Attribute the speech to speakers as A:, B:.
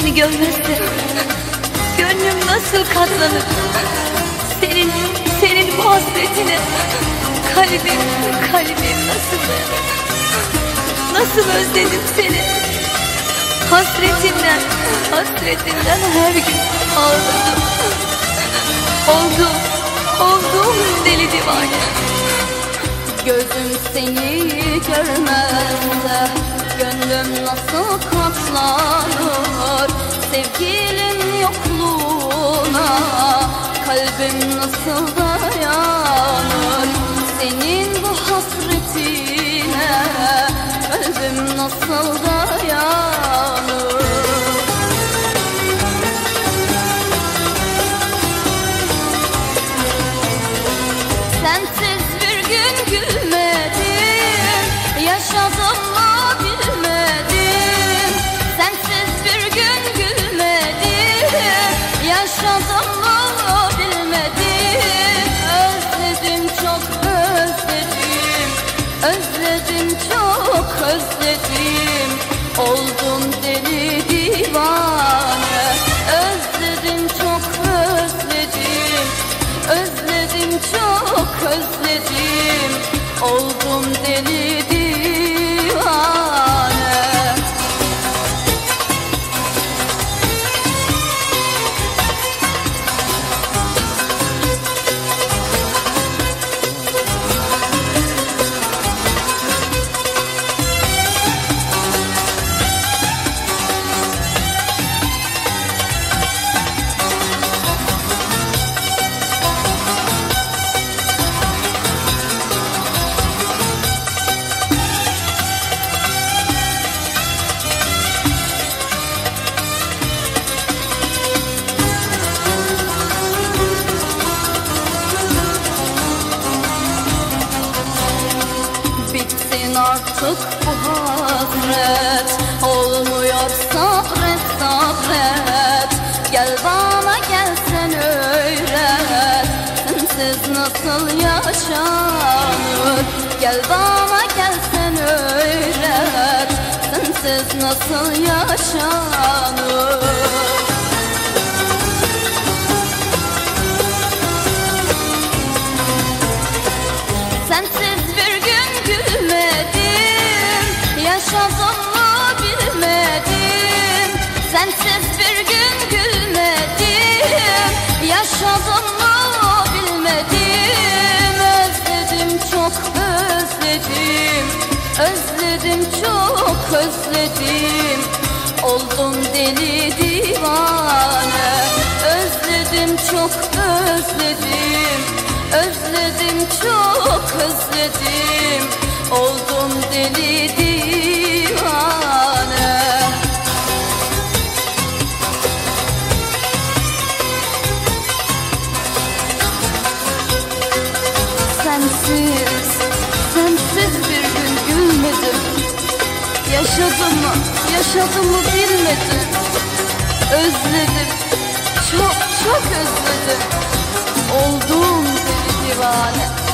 A: Seni görmezsem gönlüm nasıl katlanır? Senin, senin bu hasretine Kalbim, kalbim nasıl Nasıl özledim seni? Hasretinden, hasretinden her gün ağladım. Oldum, oldum deli divane.
B: Gözüm seni görmezse nasıl dayanır Senin bu hasretine. Kalbim nasıl dayanır deli divane Özledim çok özledim. Özledim çok özledim. Oldum deli divane Bitsin artık bu hasret. Olmuyor sabret sabret. Gel bana gel sen öğret Sensiz nasıl yaşanır? Gel bana gel sen öğret Sensiz nasıl yaşanır Yaşadım mı bilmedim. Sensiz bir gün gülmedim. Yaşadım mı bilmedim. Özledim çok özledim. Özledim çok özledim. Oldum deli divane. Özledim çok özledim. Özledim çok özledim. Oldum deli divane Sensiz, sensiz bir gün gülmedim. Yaşadım mı, yaşadım mı bilmedim. Özledim, çok çok özledim. Oldum deli divane